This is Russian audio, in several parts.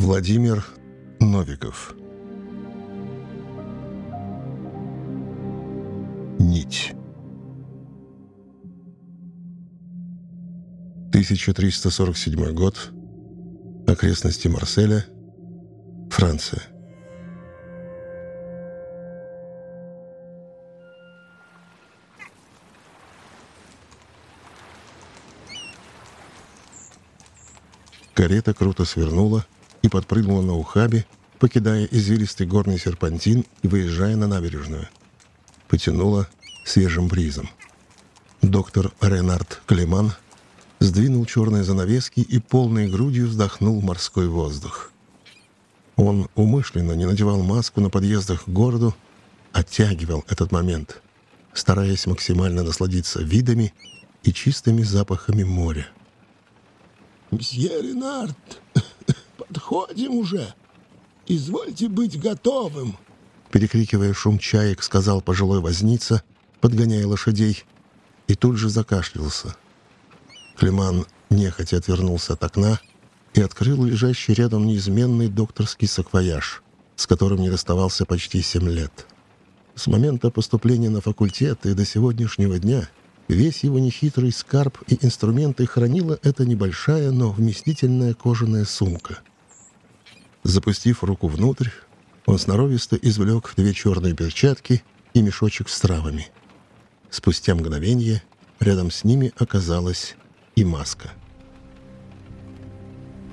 Владимир Новиков. Нить. 1347 год. Окрестности Марселя. Франция. Карета круто свернула и подпрыгнула на ухабе, покидая извилистый горный серпантин и выезжая на набережную. Потянула свежим бризом. Доктор Ренард Клеман сдвинул черные занавески и полной грудью вздохнул морской воздух. Он умышленно не надевал маску на подъездах к городу, оттягивал этот момент, стараясь максимально насладиться видами и чистыми запахами моря. «Мсье Ренард, подходим уже. Извольте быть готовым!» Перекрикивая шум чаек, сказал пожилой возница, подгоняя лошадей, и тут же закашлялся. Климан нехотя отвернулся от окна и открыл лежащий рядом неизменный докторский саквояж, с которым не расставался почти семь лет. С момента поступления на факультет и до сегодняшнего дня Весь его нехитрый скарб и инструменты хранила эта небольшая, но вместительная кожаная сумка. Запустив руку внутрь, он сноровисто извлек две черные перчатки и мешочек с травами. Спустя мгновение рядом с ними оказалась и маска.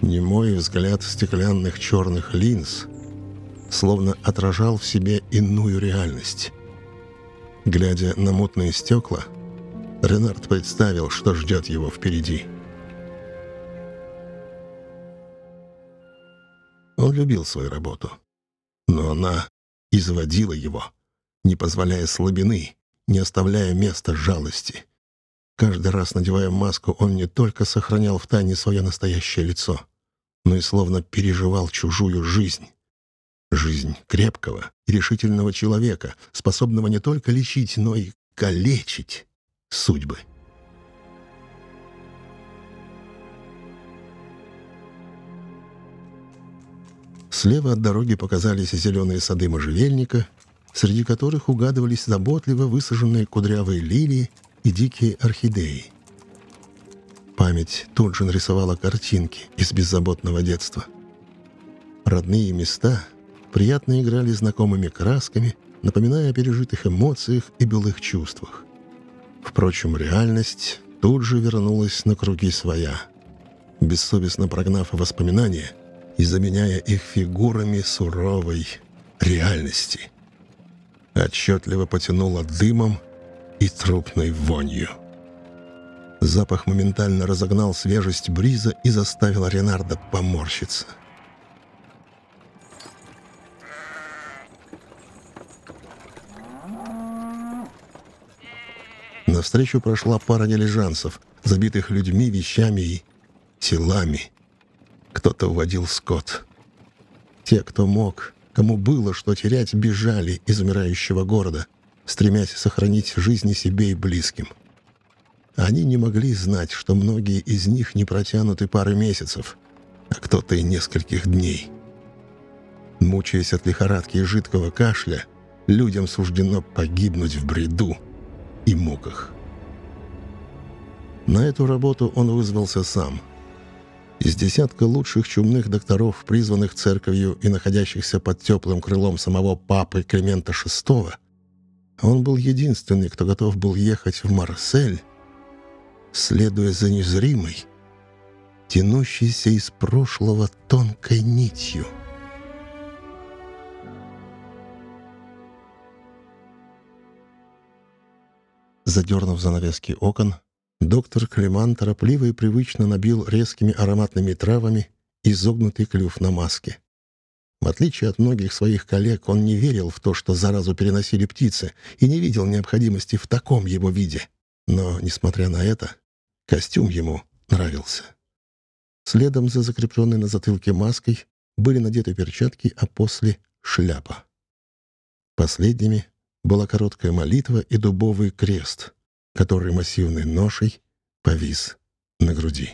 Немой взгляд стеклянных черных линз словно отражал в себе иную реальность. Глядя на мутные стекла — Ренард представил, что ждет его впереди. Он любил свою работу, но она изводила его, не позволяя слабины, не оставляя места жалости. Каждый раз, надевая маску, он не только сохранял в тайне свое настоящее лицо, но и словно переживал чужую жизнь. Жизнь крепкого решительного человека, способного не только лечить, но и калечить судьбы. Слева от дороги показались зеленые сады можжевельника, среди которых угадывались заботливо высаженные кудрявые лилии и дикие орхидеи. Память тут же нарисовала картинки из беззаботного детства. Родные места приятно играли знакомыми красками, напоминая о пережитых эмоциях и былых чувствах. Впрочем, реальность тут же вернулась на круги своя, бессовестно прогнав воспоминания и заменяя их фигурами суровой реальности. Отчетливо потянуло дымом и трупной вонью. Запах моментально разогнал свежесть бриза и заставил Ренарда поморщиться — Навстречу прошла пара дилижансов, забитых людьми, вещами и телами. Кто-то уводил скот. Те, кто мог, кому было что терять, бежали из умирающего города, стремясь сохранить жизни себе и близким. Они не могли знать, что многие из них не протянут и пары месяцев, а кто-то и нескольких дней. Мучаясь от лихорадки и жидкого кашля, людям суждено погибнуть в бреду — и муках. На эту работу он вызвался сам. Из десятка лучших чумных докторов, призванных церковью и находящихся под теплым крылом самого папы Климента VI, он был единственный, кто готов был ехать в Марсель, следуя за незримой, тянущейся из прошлого тонкой нитью — Задернув занавески окон, доктор Клеман торопливо и привычно набил резкими ароматными травами изогнутый клюв на маске. В отличие от многих своих коллег, он не верил в то, что заразу переносили птицы, и не видел необходимости в таком его виде. Но, несмотря на это, костюм ему нравился. Следом за закрепленной на затылке маской были надеты перчатки, а после — шляпа. Последними была короткая молитва и дубовый крест, который массивной ношей повис на груди.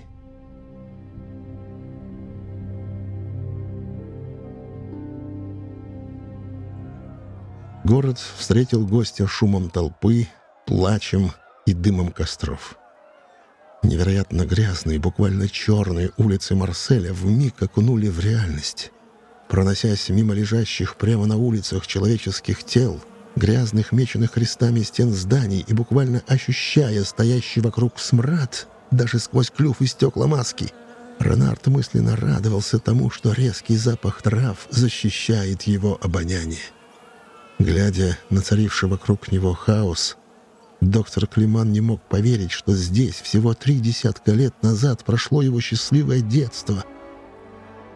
Город встретил гостя шумом толпы, плачем и дымом костров. Невероятно грязные, буквально черные улицы Марселя вмиг окунули в реальность. Проносясь мимо лежащих прямо на улицах человеческих тел — грязных меченых крестами стен зданий и буквально ощущая стоящий вокруг смрад, даже сквозь клюв и стекла маски, Ренард мысленно радовался тому, что резкий запах трав защищает его обоняние. Глядя на царивший вокруг него хаос, доктор Климан не мог поверить, что здесь всего три десятка лет назад прошло его счастливое детство.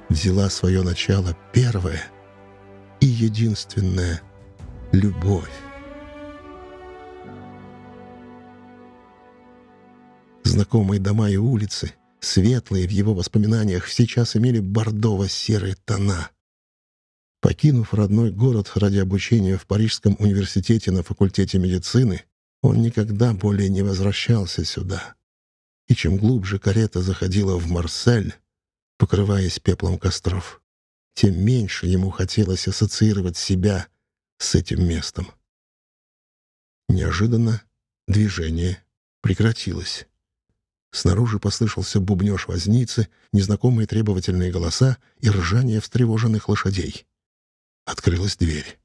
Взяла свое начало первая и единственная любовь. Знакомые дома и улицы, светлые в его воспоминаниях, сейчас имели бордово-серые тона — Покинув родной город ради обучения в Парижском университете на факультете медицины, он никогда более не возвращался сюда. И чем глубже карета заходила в Марсель, покрываясь пеплом костров, тем меньше ему хотелось ассоциировать себя с этим местом. Неожиданно движение прекратилось. Снаружи послышался бубнеж возницы, незнакомые требовательные голоса и ржание встревоженных лошадей. Открылась дверь.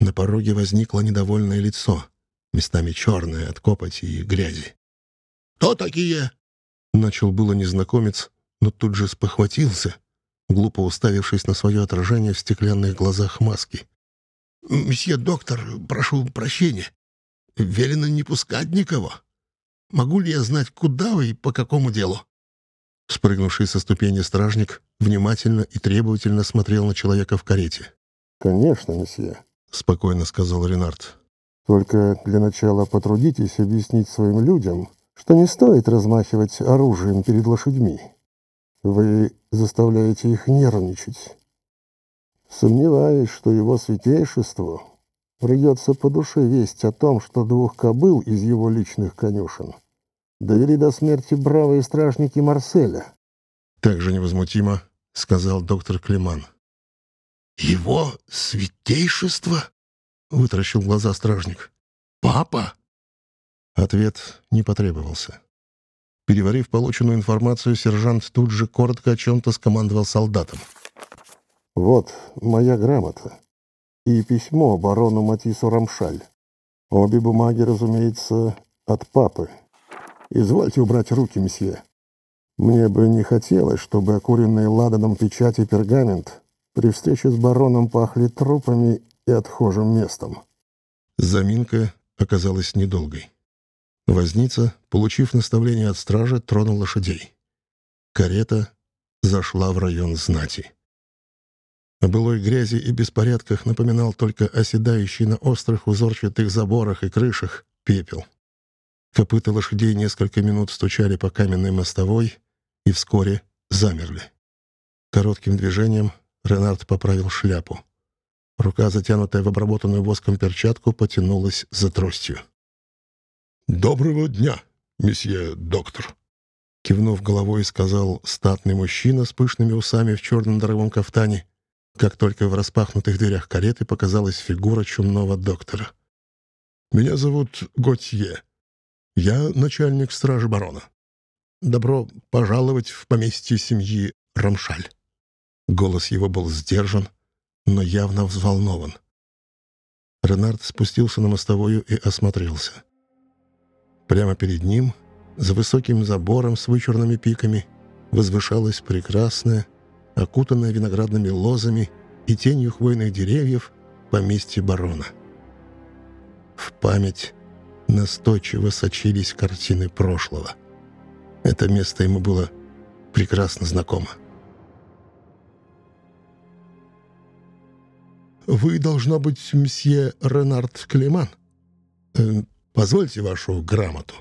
На пороге возникло недовольное лицо, местами черное от копоти и грязи. «Кто такие?» Начал было незнакомец, но тут же спохватился, глупо уставившись на свое отражение в стеклянных глазах маски. «Месье доктор, прошу прощения. Велено не пускать никого. Могу ли я знать, куда вы и по какому делу?» Спрыгнувший со ступени стражник внимательно и требовательно смотрел на человека в карете. «Конечно, месье», — спокойно сказал Ренард. «Только для начала потрудитесь объяснить своим людям, что не стоит размахивать оружием перед лошадьми. Вы заставляете их нервничать. Сомневаюсь, что его святейшеству придется по душе весть о том, что двух кобыл из его личных конюшен довели до смерти бравые стражники Марселя. «Так же невозмутимо», — сказал доктор Климан. «Его святейшество?» — вытаращил глаза стражник. «Папа?» Ответ не потребовался. Переварив полученную информацию, сержант тут же коротко о чем-то скомандовал солдатам. «Вот моя грамота и письмо барону Матису Рамшаль. Обе бумаги, разумеется, от папы. Извольте убрать руки, месье. Мне бы не хотелось, чтобы окуренные ладаном печать и пергамент при встрече с бароном пахли трупами и отхожим местом. Заминка оказалась недолгой. Возница, получив наставление от стражи, тронул лошадей. Карета зашла в район знати. О былой грязи и беспорядках напоминал только оседающий на острых узорчатых заборах и крышах пепел. Копыта лошадей несколько минут стучали по каменной мостовой и вскоре замерли. Коротким движением Ренард поправил шляпу. Рука, затянутая в обработанную воском перчатку, потянулась за тростью. «Доброго дня, месье доктор!» Кивнув головой, сказал статный мужчина с пышными усами в черном дорогом кафтане, как только в распахнутых дверях кареты показалась фигура чумного доктора. «Меня зовут Готье. Я начальник стражи барона. Добро пожаловать в поместье семьи Рамшаль». Голос его был сдержан, но явно взволнован. Ренард спустился на мостовую и осмотрелся. Прямо перед ним, за высоким забором с вычурными пиками, возвышалась прекрасная, окутанная виноградными лозами и тенью хвойных деревьев поместье барона. В память настойчиво сочились картины прошлого. Это место ему было прекрасно знакомо. Вы, должно быть, мсье Ренард Клеман. Э, позвольте вашу грамоту.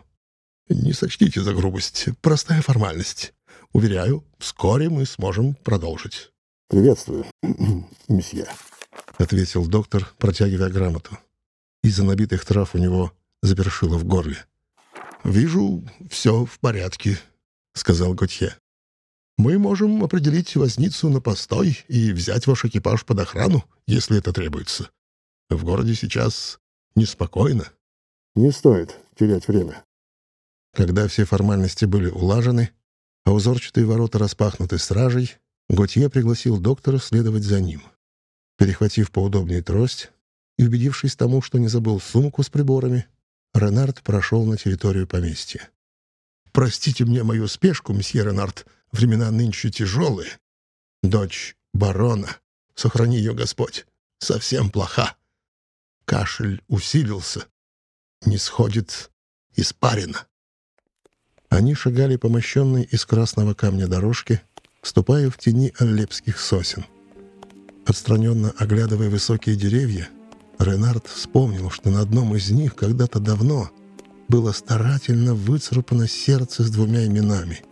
Не сочтите за грубость. Простая формальность. Уверяю, вскоре мы сможем продолжить. «Приветствую, месье», — ответил доктор, протягивая грамоту. Из-за набитых трав у него запершило в горле. «Вижу, все в порядке», — сказал Готье. Мы можем определить возницу на постой и взять ваш экипаж под охрану, если это требуется. В городе сейчас неспокойно. Не стоит терять время. Когда все формальности были улажены, а узорчатые ворота распахнуты стражей, Готье пригласил доктора следовать за ним. Перехватив поудобнее трость и убедившись тому, что не забыл сумку с приборами, Ренард прошел на территорию поместья. «Простите мне мою спешку, месье Ренард, времена нынче тяжелые. Дочь барона, сохрани ее Господь, совсем плоха. Кашель усилился, не сходит испарина». Они шагали по мощенной из красного камня дорожке, ступая в тени аллепских сосен. Отстраненно оглядывая высокие деревья, Ренард вспомнил, что на одном из них когда-то давно было старательно выцарапано сердце с двумя именами.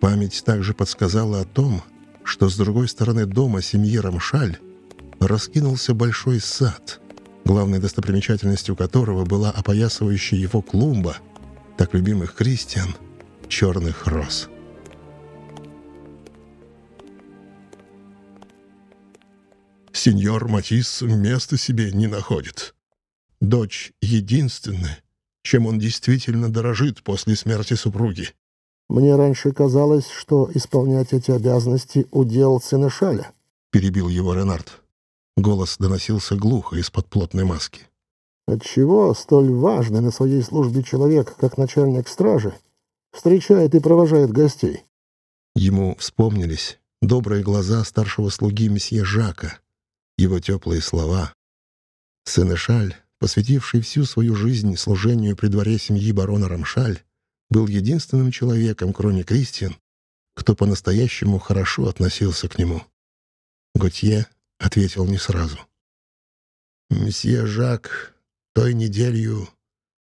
Память также подсказала о том, что с другой стороны дома семьи Рамшаль раскинулся большой сад, главной достопримечательностью которого была опоясывающая его клумба — так любимых Кристиан, черных роз. Сеньор Матис места себе не находит. Дочь единственная, чем он действительно дорожит после смерти супруги. «Мне раньше казалось, что исполнять эти обязанности — удел сына Шаля», — перебил его Ренард. Голос доносился глухо из-под плотной маски. Отчего столь важный на своей службе человек, как начальник стражи, встречает и провожает гостей? Ему вспомнились добрые глаза старшего слуги месье Жака, его теплые слова. Сенешаль, посвятивший всю свою жизнь служению при дворе семьи барона Рамшаль, был единственным человеком, кроме Кристиан, кто по-настоящему хорошо относился к нему. Готье ответил не сразу. «Месье Жак той неделю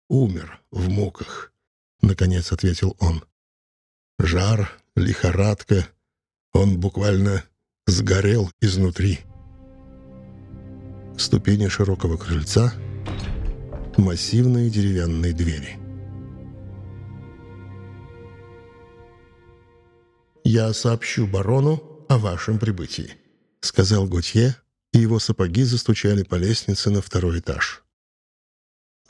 умер в муках», — наконец ответил он. «Жар, лихорадка, он буквально сгорел изнутри». Ступени широкого крыльца, массивные деревянные двери. «Я сообщу барону о вашем прибытии», — сказал Готье, и его сапоги застучали по лестнице на второй этаж.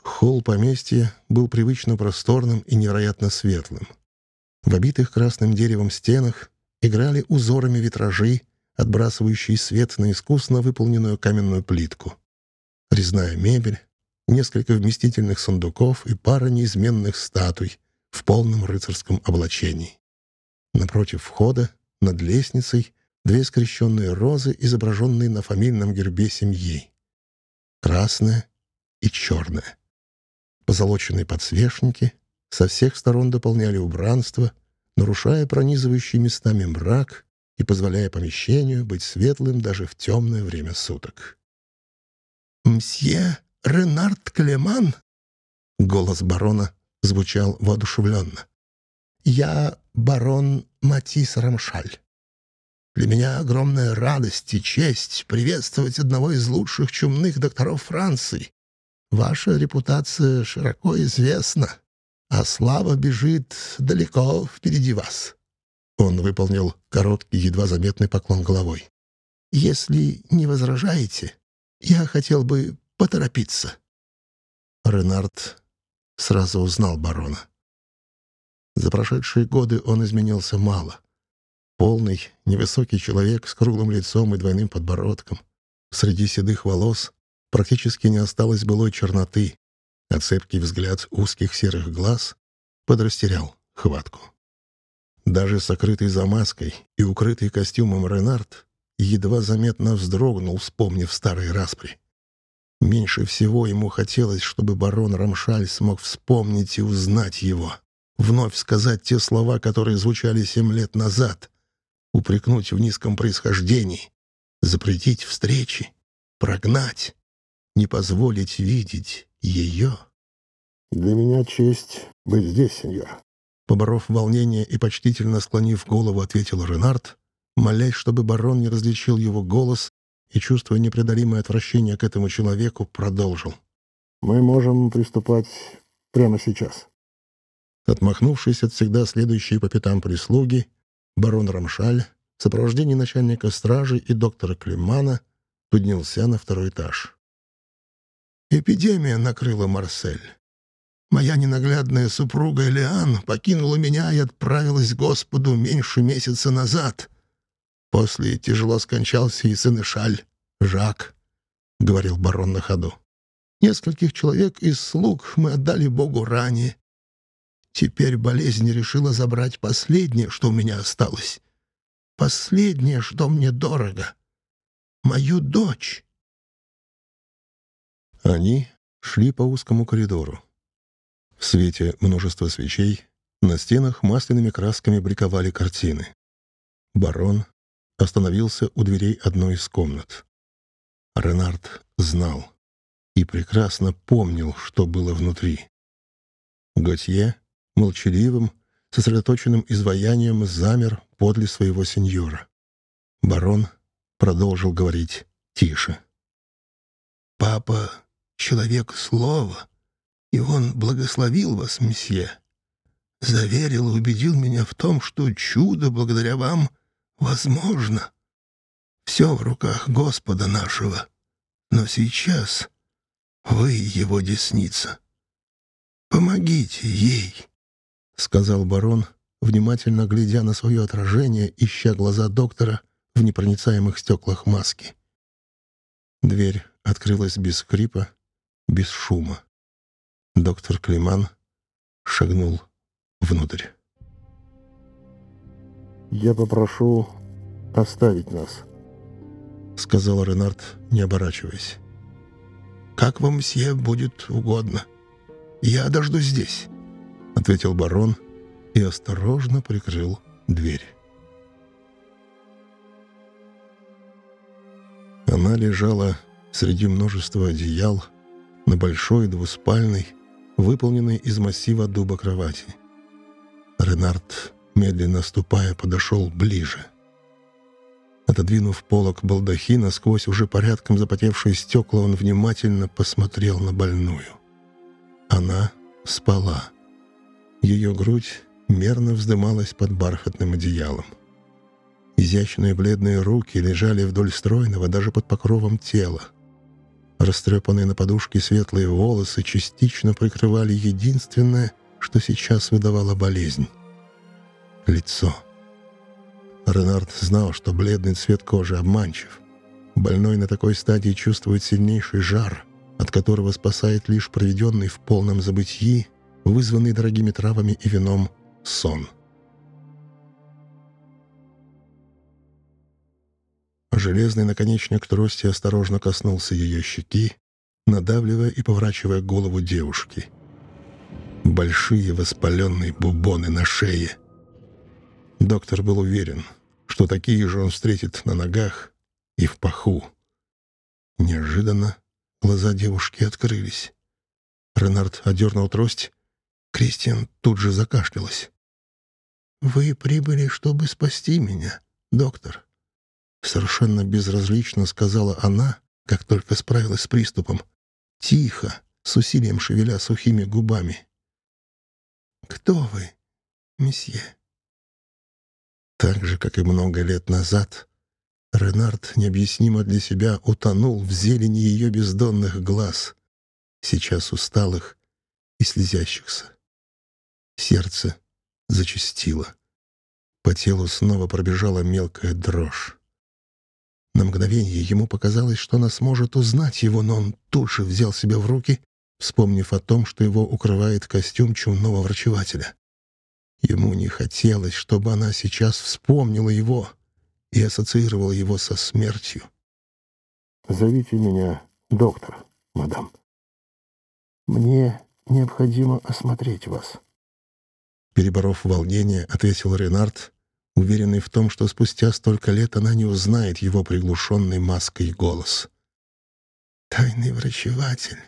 Холл поместья был привычно просторным и невероятно светлым. В обитых красным деревом стенах играли узорами витражи, отбрасывающие свет на искусно выполненную каменную плитку. Резная мебель, несколько вместительных сундуков и пара неизменных статуй в полном рыцарском облачении. Напротив входа, над лестницей, две скрещенные розы, изображенные на фамильном гербе семьи. Красная и черная. Позолоченные подсвечники со всех сторон дополняли убранство, нарушая пронизывающий местами мрак и позволяя помещению быть светлым даже в темное время суток. «Мсье Ренард Клеман?» Голос барона звучал воодушевленно. «Я барон Матис Рамшаль. Для меня огромная радость и честь приветствовать одного из лучших чумных докторов Франции, Ваша репутация широко известна, а слава бежит далеко впереди вас». Он выполнил короткий, едва заметный поклон головой. «Если не возражаете, я хотел бы поторопиться». Ренард сразу узнал барона. За прошедшие годы он изменился мало. Полный, невысокий человек с круглым лицом и двойным подбородком. Среди седых волос практически не осталось былой черноты, а цепкий взгляд узких серых глаз подрастерял хватку. Даже сокрытый за маской и укрытый костюмом Ренард едва заметно вздрогнул, вспомнив старые распри. Меньше всего ему хотелось, чтобы барон Рамшаль смог вспомнить и узнать его, вновь сказать те слова, которые звучали семь лет назад, упрекнуть в низком происхождении, запретить встречи, прогнать не позволить видеть ее. «Для меня честь быть здесь, сеньор». Поборов волнение и почтительно склонив голову, ответил Ренард, молясь, чтобы барон не различил его голос и, чувствуя непреодолимое отвращение к этому человеку, продолжил. «Мы можем приступать прямо сейчас». Отмахнувшись от всегда следующей по пятам прислуги, барон Рамшаль в сопровождении начальника стражи и доктора Климана поднялся на второй этаж. Эпидемия накрыла Марсель. Моя ненаглядная супруга Элиан покинула меня и отправилась к Господу меньше месяца назад. После тяжело скончался и сын Ишаль, Жак, — говорил барон на ходу. Нескольких человек из слуг мы отдали Богу ранее. Теперь болезнь решила забрать последнее, что у меня осталось. Последнее, что мне дорого. Мою дочь. Они шли по узкому коридору. В свете множества свечей на стенах масляными красками бликовали картины. Барон остановился у дверей одной из комнат. Ренард знал и прекрасно помнил, что было внутри. Готье молчаливым, сосредоточенным изваянием замер подле своего сеньора. Барон продолжил говорить тише. «Папа — человек слова, и он благословил вас, месье. Заверил и убедил меня в том, что чудо благодаря вам возможно. Все в руках Господа нашего. Но сейчас вы его десница. Помогите ей, — сказал барон, внимательно глядя на свое отражение, ища глаза доктора в непроницаемых стеклах маски. Дверь открылась без скрипа, без шума. Доктор Климан шагнул внутрь. «Я попрошу оставить нас», — сказал Ренард, не оборачиваясь. «Как вам, мсье, будет угодно. Я дождусь здесь», — ответил барон и осторожно прикрыл дверь. Она лежала среди множества одеял на большой двуспальной, выполненной из массива дуба кровати. Ренард, медленно ступая, подошел ближе. Отодвинув полок балдахина сквозь уже порядком запотевшие стекла, он внимательно посмотрел на больную. Она спала. Ее грудь мерно вздымалась под бархатным одеялом. Изящные бледные руки лежали вдоль стройного, даже под покровом тела. Растрепанные на подушке светлые волосы частично прикрывали единственное, что сейчас выдавало болезнь — лицо. Ренард знал, что бледный цвет кожи обманчив. Больной на такой стадии чувствует сильнейший жар, от которого спасает лишь проведенный в полном забытии, вызванный дорогими травами и вином, сон. Железный наконечник трости осторожно коснулся ее щеки, надавливая и поворачивая голову девушки. Большие воспаленные бубоны на шее. Доктор был уверен, что такие же он встретит на ногах и в паху. Неожиданно глаза девушки открылись. Ренард одернул трость. Кристиан тут же закашлялась. «Вы прибыли, чтобы спасти меня, доктор», Совершенно безразлично сказала она, как только справилась с приступом. Тихо, с усилием шевеля сухими губами. «Кто вы, месье?» Так же, как и много лет назад, Ренард необъяснимо для себя утонул в зелени ее бездонных глаз, сейчас усталых и слезящихся. Сердце зачастило. По телу снова пробежала мелкая дрожь. На мгновение ему показалось, что она сможет узнать его, но он тут же взял себя в руки, вспомнив о том, что его укрывает костюм чумного врачевателя. Ему не хотелось, чтобы она сейчас вспомнила его и ассоциировала его со смертью. «Зовите меня доктор, мадам. Мне необходимо осмотреть вас». Переборов волнение, ответил Ренард, уверенный в том, что спустя столько лет она не узнает его приглушенной маской голос. «Тайный врачеватель,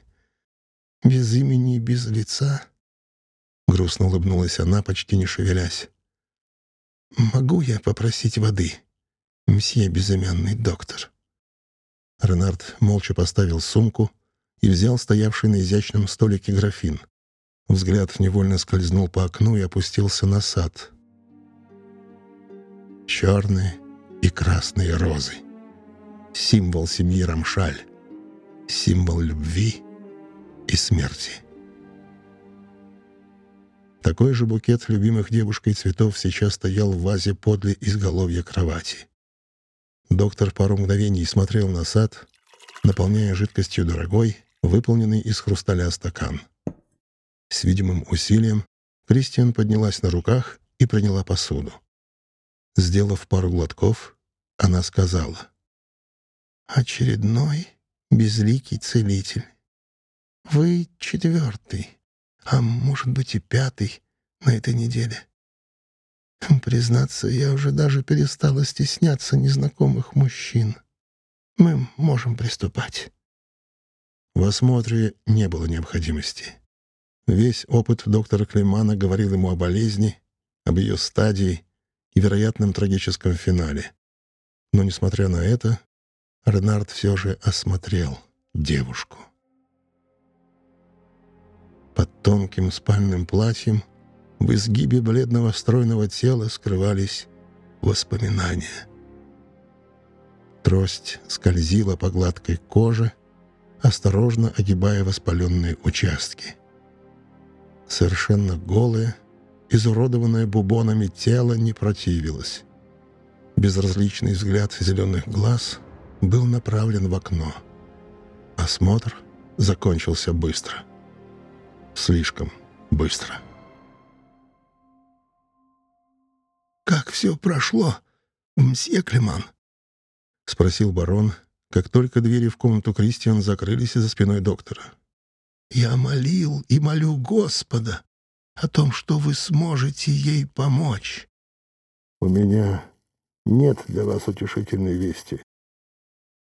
без имени и без лица», — грустно улыбнулась она, почти не шевелясь. «Могу я попросить воды, мсье безымянный доктор?» Ренард молча поставил сумку и взял стоявший на изящном столике графин. Взгляд невольно скользнул по окну и опустился на сад, черные и красные розы. Символ семьи Рамшаль, символ любви и смерти. Такой же букет любимых девушкой цветов сейчас стоял в вазе подле изголовья кровати. Доктор пару мгновений смотрел на сад, наполняя жидкостью дорогой, выполненный из хрусталя стакан. С видимым усилием Кристиан поднялась на руках и приняла посуду. Сделав пару глотков, она сказала. «Очередной безликий целитель. Вы четвертый а может быть и пятый на этой неделе. Признаться, я уже даже перестала стесняться незнакомых мужчин. Мы можем приступать. В осмотре не было необходимости. Весь опыт доктора Клеймана говорил ему о болезни, об ее стадии и вероятном трагическом финале. Но, несмотря на это, Ренард все же осмотрел девушку. Под тонким спальным платьем в изгибе бледного стройного тела скрывались воспоминания. Трость скользила по гладкой коже, осторожно огибая воспаленные участки. Совершенно голое, изуродованное бубонами тело не противилось. Безразличный взгляд зеленых глаз был направлен в окно. Осмотр закончился быстро — Слишком быстро. «Как все прошло, мсье Клеман?» — спросил барон, как только двери в комнату Кристиан закрылись за спиной доктора. «Я молил и молю Господа о том, что вы сможете ей помочь». «У меня нет для вас утешительной вести.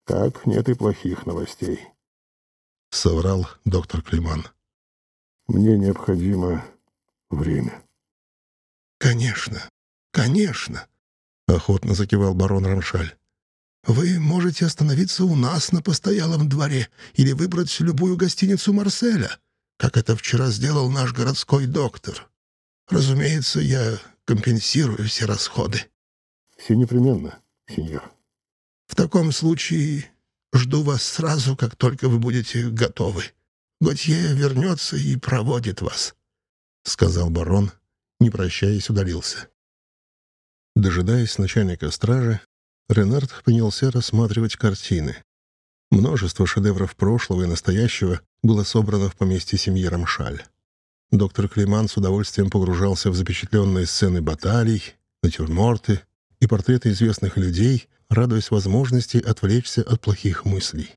Как нет и плохих новостей», — соврал доктор Климан. Мне необходимо время. «Конечно, конечно», — охотно закивал барон Рамшаль. «Вы можете остановиться у нас на постоялом дворе или выбрать любую гостиницу Марселя, как это вчера сделал наш городской доктор. Разумеется, я компенсирую все расходы». «Все непременно, сеньор». «В таком случае жду вас сразу, как только вы будете готовы». Готье вернется и проводит вас», — сказал барон, не прощаясь, удалился. Дожидаясь начальника стражи, Ренард принялся рассматривать картины. Множество шедевров прошлого и настоящего было собрано в поместье семьи Рамшаль. Доктор Климан с удовольствием погружался в запечатленные сцены баталий, натюрморты и портреты известных людей, радуясь возможности отвлечься от плохих мыслей.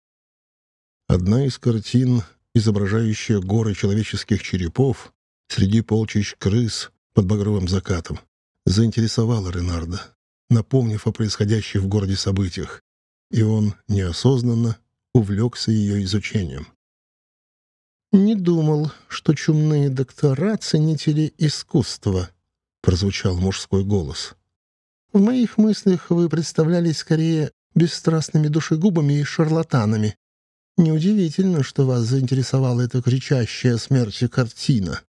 Одна из картин изображающая горы человеческих черепов среди полчищ крыс под багровым закатом, заинтересовала Ренарда, напомнив о происходящих в городе событиях, и он неосознанно увлекся ее изучением. «Не думал, что чумные доктора — ценители искусства», — прозвучал мужской голос. «В моих мыслях вы представлялись скорее бесстрастными душегубами и шарлатанами, Неудивительно, что вас заинтересовала эта кричащая смерти картина.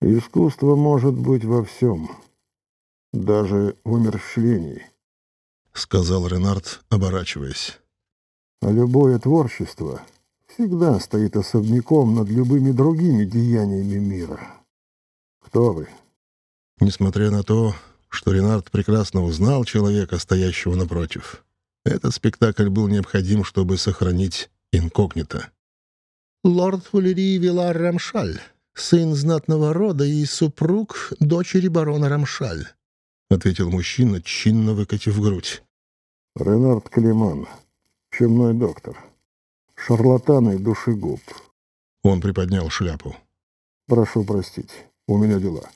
Искусство может быть во всем, даже в умерщвлении, — сказал Ренард, оборачиваясь. А любое творчество всегда стоит особняком над любыми другими деяниями мира. Кто вы? Несмотря на то, что Ренард прекрасно узнал человека, стоящего напротив, этот спектакль был необходим, чтобы сохранить инкогнито. «Лорд Валерий Вилар Рамшаль, сын знатного рода и супруг дочери барона Рамшаль», — ответил мужчина, чинно выкатив грудь. «Ренард Климан, чумной доктор, шарлатан и душегуб». Он приподнял шляпу. «Прошу простить, у меня дела».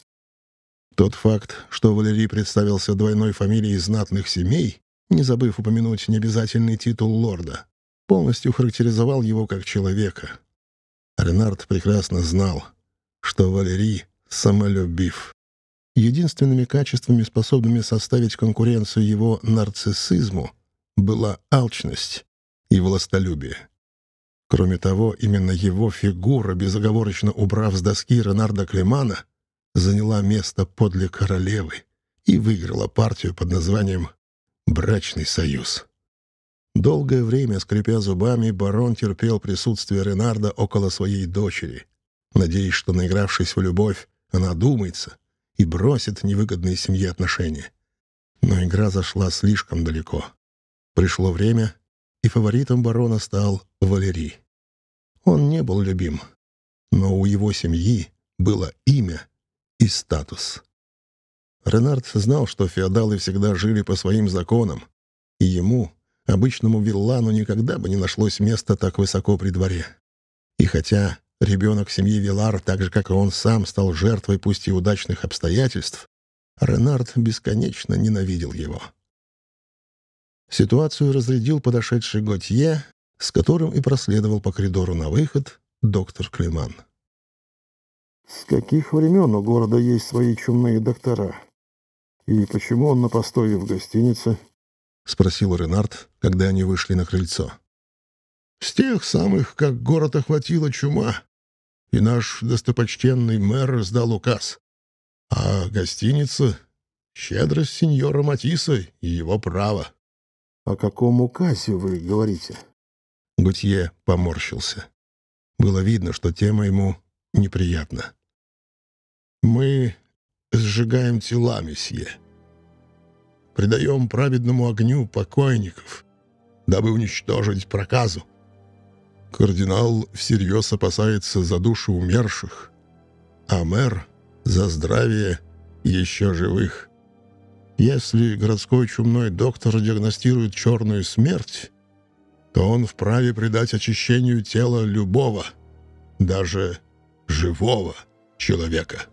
Тот факт, что Валерий представился двойной фамилией знатных семей, не забыв упомянуть необязательный титул лорда, полностью характеризовал его как человека. Ренард прекрасно знал, что Валерий самолюбив. Единственными качествами, способными составить конкуренцию его нарциссизму, была алчность и властолюбие. Кроме того, именно его фигура, безоговорочно убрав с доски Ренарда Клемана, заняла место подле королевы и выиграла партию под названием брачный союз. Долгое время, скрипя зубами, барон терпел присутствие Ренарда около своей дочери, надеясь, что, наигравшись в любовь, она думается и бросит невыгодные семье отношения. Но игра зашла слишком далеко. Пришло время, и фаворитом барона стал Валерий. Он не был любим, но у его семьи было имя и статус. Ренард знал, что феодалы всегда жили по своим законам, и ему, обычному виллану, никогда бы не нашлось места так высоко при дворе. И хотя ребенок семьи Вилар, так же, как и он сам, стал жертвой пусть и удачных обстоятельств, Ренард бесконечно ненавидел его. Ситуацию разрядил подошедший Готье, с которым и проследовал по коридору на выход доктор Климан. «С каких времен у города есть свои чумные доктора?» «И почему он на постое в гостинице?» — спросил Ренард, когда они вышли на крыльцо. «С тех самых, как город охватила чума, и наш достопочтенный мэр сдал указ. А гостиница — щедрость сеньора Матиса и его право». «О каком указе вы говорите?» Гутье поморщился. Было видно, что тема ему неприятна. «Мы сжигаем тела, месье. Придаем праведному огню покойников, дабы уничтожить проказу. Кардинал всерьез опасается за душу умерших, а мэр — за здравие еще живых. Если городской чумной доктор диагностирует черную смерть, то он вправе придать очищению тела любого, даже живого человека».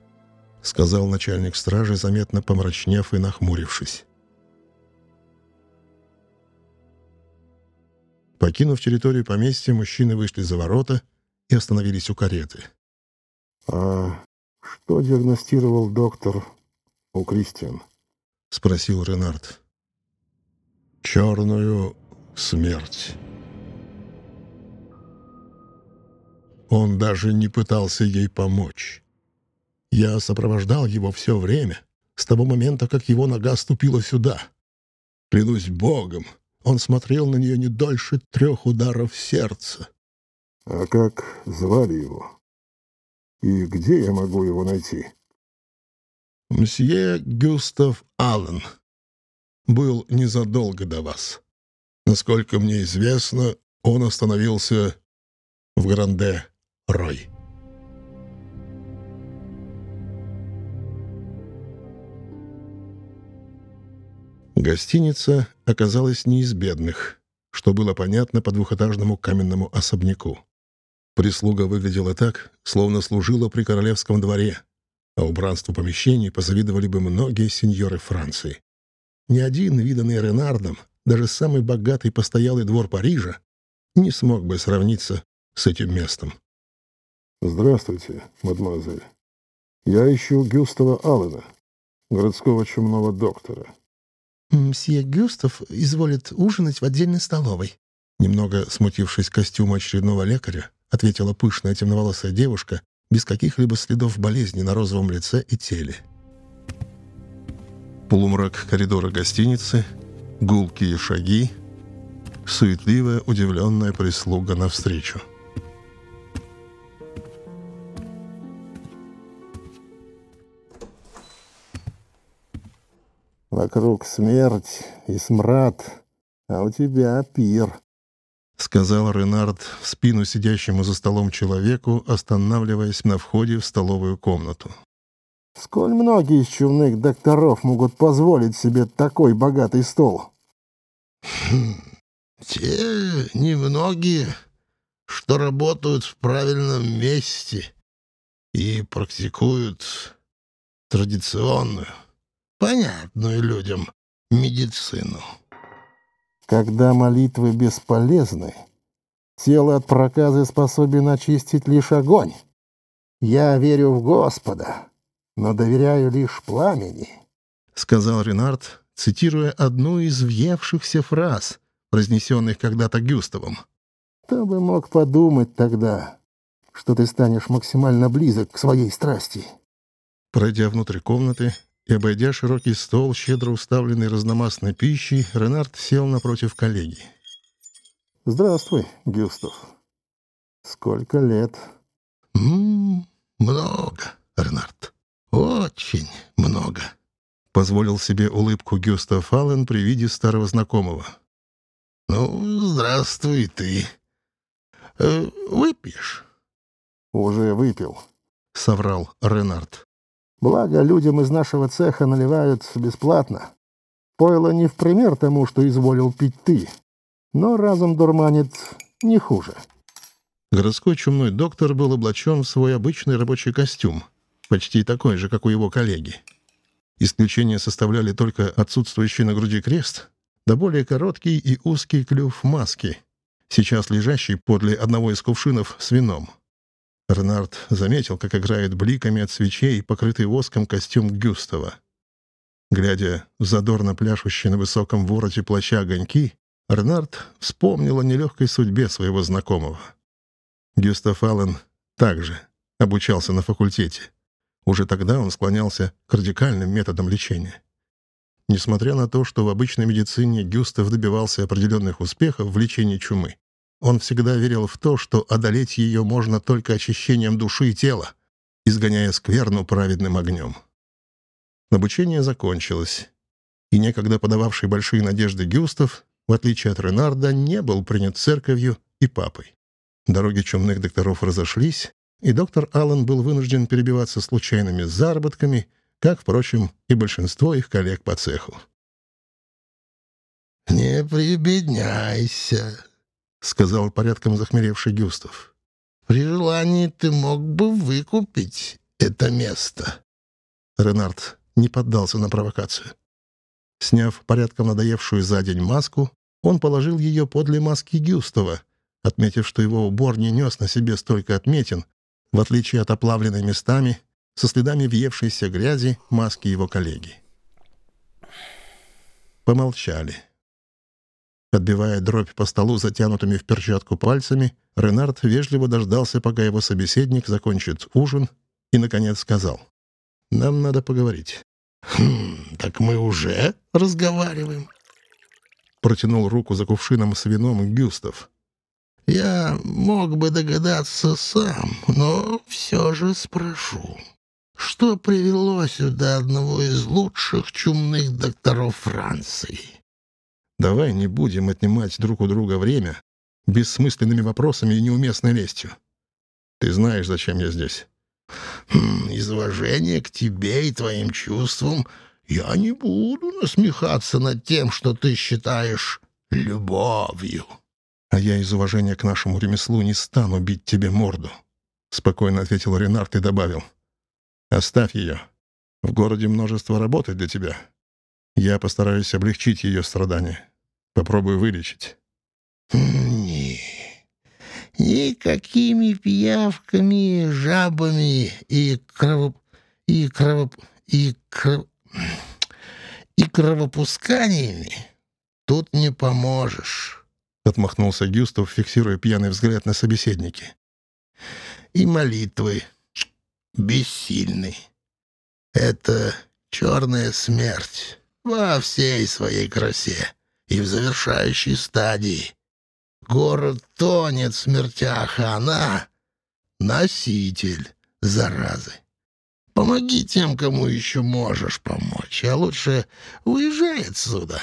— сказал начальник стражи, заметно помрачнев и нахмурившись. Покинув территорию поместья, мужчины вышли за ворота и остановились у кареты. «А что диагностировал доктор у Кристиан?» — спросил Ренард. «Черную смерть». Он даже не пытался ей помочь. Я сопровождал его все время, с того момента, как его нога ступила сюда. Клянусь Богом, он смотрел на нее не дольше трех ударов сердца. А как звали его? И где я могу его найти? Мсье Гюстав Аллен был незадолго до вас. Насколько мне известно, он остановился в Гранде-Рой. Гостиница оказалась не из бедных, что было понятно по двухэтажному каменному особняку. Прислуга выглядела так, словно служила при королевском дворе, а убранству помещений позавидовали бы многие сеньоры Франции. Ни один, виданный Ренардом, даже самый богатый постоялый двор Парижа, не смог бы сравниться с этим местом. «Здравствуйте, мадемуазель. Я ищу Гюстава Аллена, городского чумного доктора. «Мсье Гюстав изволит ужинать в отдельной столовой». Немного смутившись костюма очередного лекаря, ответила пышная темноволосая девушка без каких-либо следов болезни на розовом лице и теле. Полумрак коридора гостиницы, гулкие шаги, суетливая, удивленная прислуга навстречу. Вокруг смерть и смрад, а у тебя пир», — сказал Ренард в спину сидящему за столом человеку, останавливаясь на входе в столовую комнату. «Сколь многие из чумных докторов могут позволить себе такой богатый стол?» хм, «Те немногие, что работают в правильном месте и практикуют традиционную, понятную людям медицину. Когда молитвы бесполезны, тело от проказы способен очистить лишь огонь. Я верю в Господа, но доверяю лишь пламени, — сказал Ренард, цитируя одну из въевшихся фраз, произнесенных когда-то Гюставом. Кто бы мог подумать тогда, что ты станешь максимально близок к своей страсти? Пройдя внутрь комнаты, и, обойдя широкий стол, щедро уставленный разномастной пищей, Ренард сел напротив коллеги. Здравствуй, Гюстав. Сколько лет? М -м, много, Ренард. Очень много. Позволил себе улыбку Гюстав Аллен при виде старого знакомого. Ну, здравствуй ты. Э, выпьешь? Уже выпил, соврал Ренард. Благо, людям из нашего цеха наливают бесплатно. Пойло не в пример тому, что изволил пить ты, но разум дурманит не хуже. Городской чумной доктор был облачен в свой обычный рабочий костюм, почти такой же, как у его коллеги. Исключение составляли только отсутствующий на груди крест, да более короткий и узкий клюв маски, сейчас лежащий подле одного из кувшинов с вином. Ренард заметил, как играет бликами от свечей, покрытый воском костюм Гюстава. Глядя в задорно пляшущие на высоком вороте плаща огоньки, Ренард вспомнил о нелегкой судьбе своего знакомого. Гюстав Аллен также обучался на факультете. Уже тогда он склонялся к радикальным методам лечения. Несмотря на то, что в обычной медицине Гюстав добивался определенных успехов в лечении чумы, он всегда верил в то, что одолеть ее можно только очищением души и тела, изгоняя скверну праведным огнем. Обучение закончилось, и некогда подававший большие надежды Гюстав, в отличие от Ренарда, не был принят церковью и папой. Дороги чумных докторов разошлись, и доктор Аллен был вынужден перебиваться случайными заработками, как, впрочем, и большинство их коллег по цеху. «Не прибедняйся», — сказал порядком захмелевший Гюстав. «При желании ты мог бы выкупить это место». Ренард не поддался на провокацию. Сняв порядком надоевшую за день маску, он положил ее подле маски Гюстава, отметив, что его убор не нес на себе столько отметин, в отличие от оплавленной местами, со следами въевшейся грязи маски его коллеги. Помолчали. Отбивая дробь по столу затянутыми в перчатку пальцами, Ренард вежливо дождался, пока его собеседник закончит ужин, и, наконец, сказал. «Нам надо поговорить». «Хм, так мы уже разговариваем?» Протянул руку за кувшином с вином Гюстав. «Я мог бы догадаться сам, но все же спрошу. Что привело сюда одного из лучших чумных докторов Франции?» Давай не будем отнимать друг у друга время бессмысленными вопросами и неуместной лестью. Ты знаешь, зачем я здесь. Хм, из уважения к тебе и твоим чувствам я не буду насмехаться над тем, что ты считаешь любовью. А я из уважения к нашему ремеслу не стану бить тебе морду, — спокойно ответил Ренард и добавил. Оставь ее. В городе множество работы для тебя. Я постараюсь облегчить ее страдания. Попробую вылечить. Не, никакими пиявками, жабами и крово... и крово... и крово... и кровопусканиями тут не поможешь. Отмахнулся Гюстав, фиксируя пьяный взгляд на собеседники. И молитвы бессильны. Это черная смерть во всей своей красе и в завершающей стадии. Город тонет в смертях, а она — носитель заразы. Помоги тем, кому еще можешь помочь, а лучше уезжай отсюда.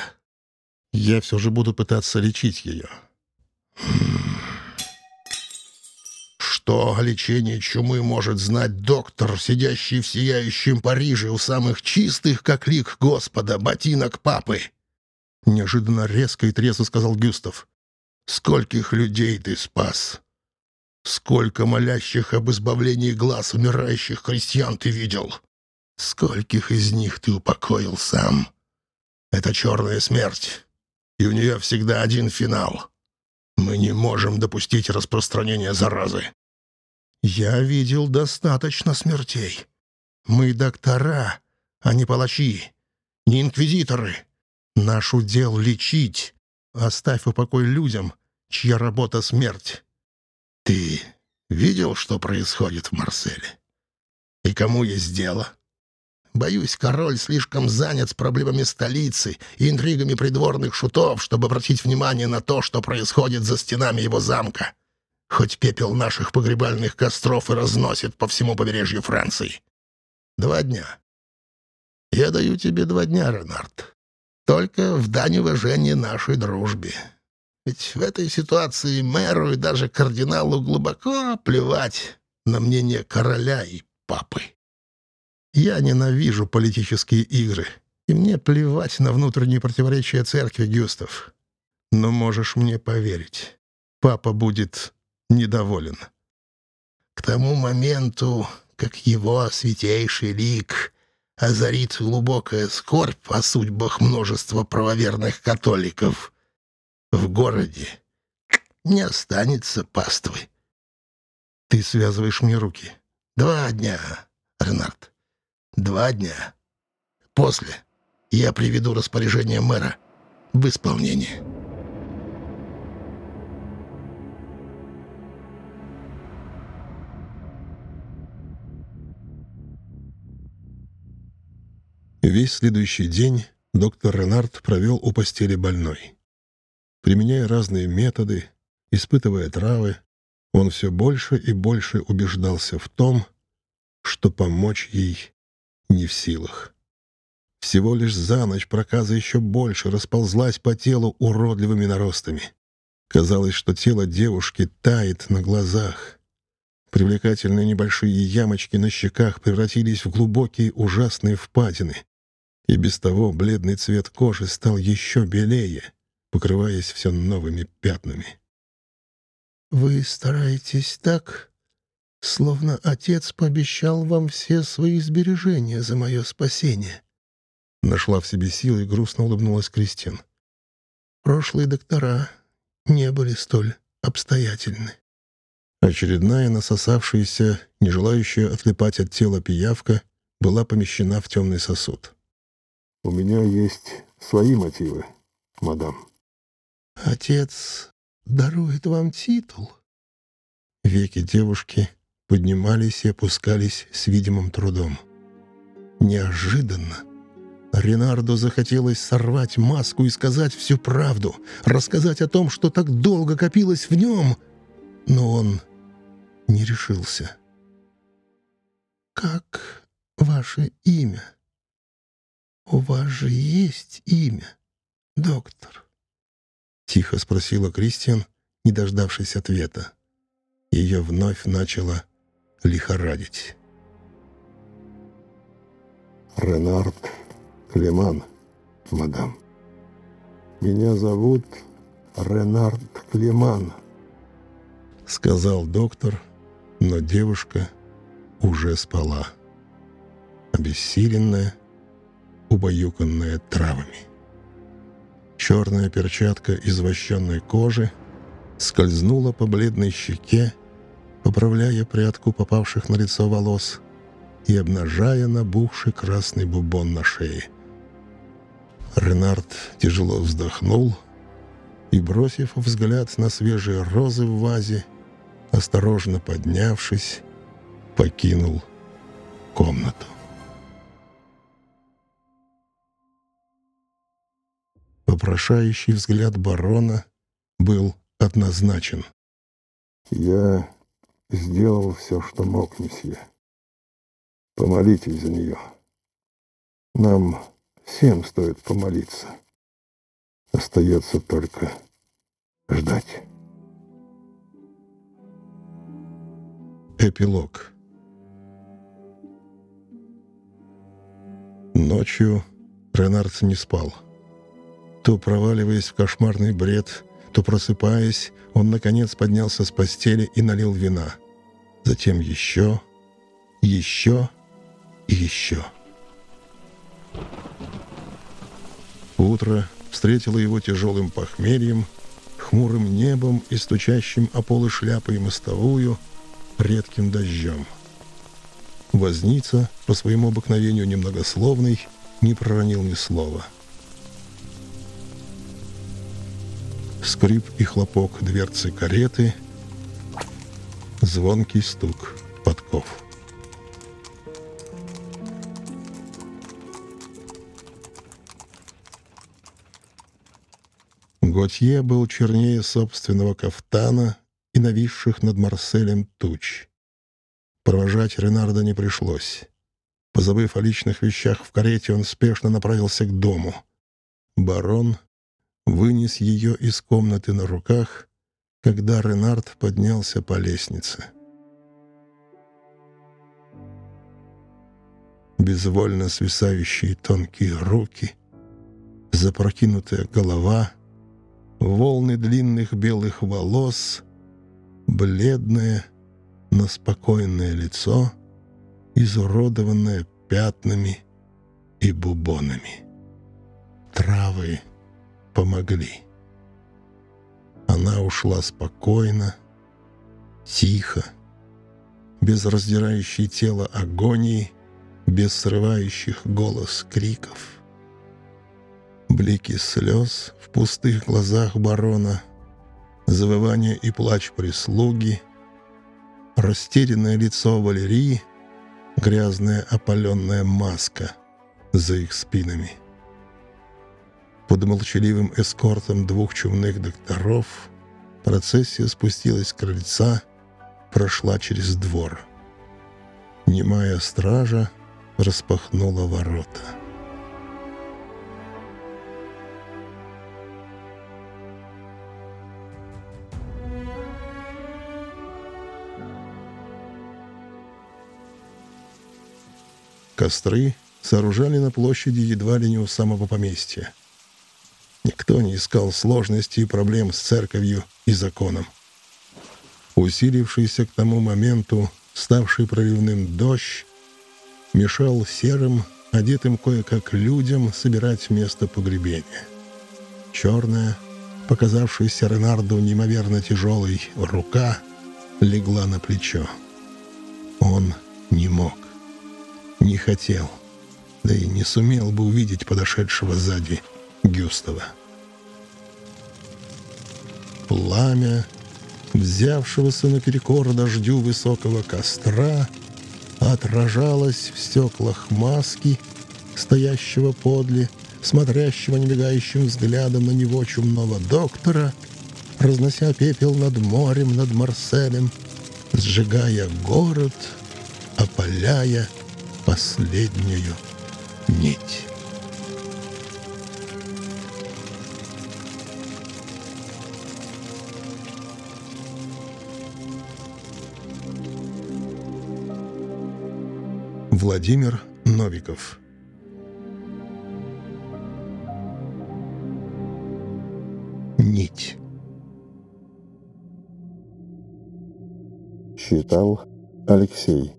Я все же буду пытаться лечить ее. Что о лечении чумы может знать доктор, сидящий в сияющем Париже у самых чистых, как лик Господа, ботинок папы? — неожиданно резко и трезво сказал Гюстав. «Скольких людей ты спас! Сколько молящих об избавлении глаз умирающих христиан ты видел! Скольких из них ты упокоил сам! Это черная смерть, и у нее всегда один финал. Мы не можем допустить распространения заразы». «Я видел достаточно смертей. Мы доктора, а не палачи, не инквизиторы». Наш удел — лечить. Оставь в покой людям, чья работа — смерть. Ты видел, что происходит в Марселе? И кому есть дело? Боюсь, король слишком занят с проблемами столицы и интригами придворных шутов, чтобы обратить внимание на то, что происходит за стенами его замка. Хоть пепел наших погребальных костров и разносит по всему побережью Франции. Два дня. Я даю тебе два дня, Ренард. Только в дань уважения нашей дружбе. Ведь в этой ситуации мэру и даже кардиналу глубоко плевать на мнение короля и папы. Я ненавижу политические игры, и мне плевать на внутренние противоречия церкви, Гюстав. Но можешь мне поверить, папа будет недоволен. К тому моменту, как его святейший лик озарит глубокая скорбь о судьбах множества правоверных католиков, в городе не останется паствы. Ты связываешь мне руки. Два дня, Ренард. Два дня. После я приведу распоряжение мэра в исполнение. Весь следующий день доктор Ренард провел у постели больной. Применяя разные методы, испытывая травы, он все больше и больше убеждался в том, что помочь ей не в силах. Всего лишь за ночь проказа еще больше расползлась по телу уродливыми наростами. Казалось, что тело девушки тает на глазах. Привлекательные небольшие ямочки на щеках превратились в глубокие ужасные впадины. И без того бледный цвет кожи стал еще белее, покрываясь все новыми пятнами. «Вы стараетесь так, словно отец пообещал вам все свои сбережения за мое спасение». Нашла в себе силы и грустно улыбнулась Кристин. «Прошлые доктора не были столь обстоятельны». Очередная насосавшаяся, не желающая отлипать от тела пиявка, была помещена в темный сосуд. «У меня есть свои мотивы, мадам». «Отец дарует вам титул». Веки девушки поднимались и опускались с видимым трудом. Неожиданно Ренардо захотелось сорвать маску и сказать всю правду, рассказать о том, что так долго копилось в нем, но он не решился. «Как ваше имя? У вас же есть имя, доктор?» — тихо спросила Кристиан, не дождавшись ответа. Ее вновь начало лихорадить. Ренард Клеман, мадам. Меня зовут Ренард Клеман. Сказал доктор, но девушка уже спала. Обессиленная, убаюканная травами. Черная перчатка из вощенной кожи скользнула по бледной щеке, поправляя прядку попавших на лицо волос и обнажая набухший красный бубон на шее. Ренард тяжело вздохнул и, бросив взгляд на свежие розы в вазе, осторожно поднявшись, покинул комнату. Попрошающий взгляд барона был однозначен. «Я сделал все, что мог, месье. Помолитесь за нее. Нам всем стоит помолиться. Остается только ждать». Эпилог Ночью Ренард не спал. То проваливаясь в кошмарный бред, то просыпаясь, он, наконец, поднялся с постели и налил вина. Затем еще, еще и еще. Утро встретило его тяжелым похмельем, хмурым небом и стучащим о полы шляпы и мостовую редким дождем. Возница, по своему обыкновению немногословный, не проронил ни слова — скрип и хлопок дверцы кареты, звонкий стук подков. Готье был чернее собственного кафтана и нависших над Марселем туч. Провожать Ренарда не пришлось. Позабыв о личных вещах в карете, он спешно направился к дому. Барон вынес ее из комнаты на руках, когда Ренард поднялся по лестнице. Безвольно свисающие тонкие руки, запрокинутая голова, волны длинных белых волос, бледное, но спокойное лицо, изуродованное пятнами и бубонами. Травы помогли. Она ушла спокойно, тихо, без раздирающей тело агонии, без срывающих голос криков. Блики слез в пустых глазах барона, завывание и плач прислуги, растерянное лицо Валерии, грязная опаленная маска за их спинами — под молчаливым эскортом двух чумных докторов процессия спустилась с крыльца, прошла через двор. Немая стража распахнула ворота. Костры сооружали на площади едва ли не у самого поместья. Никто не искал сложностей и проблем с церковью и законом. Усилившийся к тому моменту, ставший проливным дождь, мешал серым, одетым кое-как людям, собирать место погребения. Черная, показавшаяся Ренарду неимоверно тяжелой, рука легла на плечо. Он не мог, не хотел, да и не сумел бы увидеть подошедшего сзади Гюстава. Пламя, взявшегося наперекор дождю высокого костра, отражалось в стеклах маски, стоящего подле, смотрящего немигающим взглядом на него чумного доктора, разнося пепел над морем, над Марселем, сжигая город, опаляя последнюю нить. Владимир Новиков. Нить. Читал Алексей